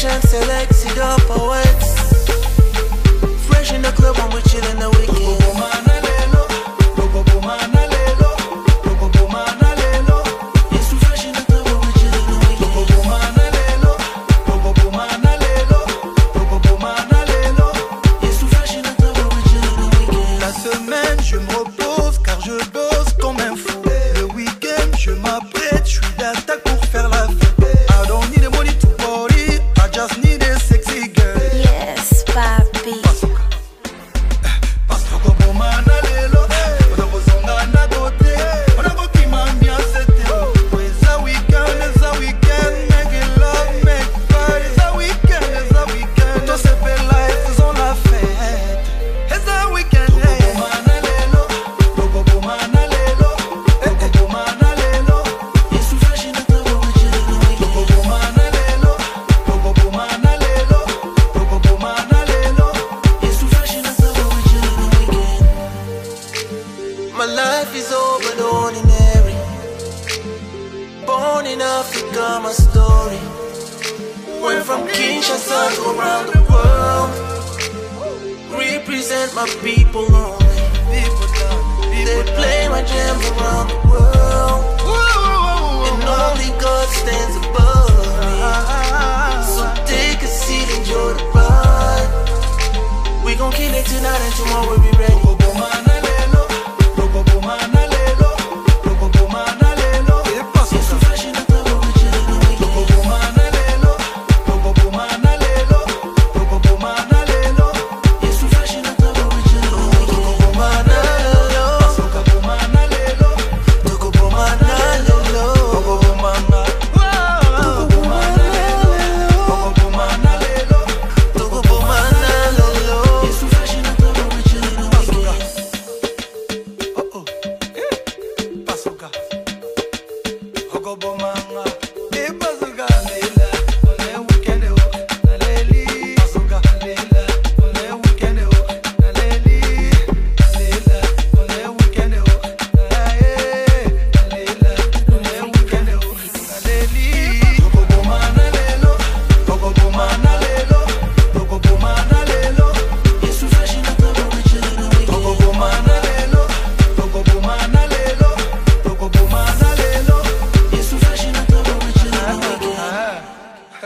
Fresh and select, the poets. Fresh in the club when we chillin' the weekend. je me repose car je My life is over the ordinary. Born in Africa, my story. Went from Kinshasa to around the world. Represent my people only. They play my jams around the world. And only God stands above me. So take a seat, enjoy the ride. We gon' kill it tonight and tomorrow we'll be ready.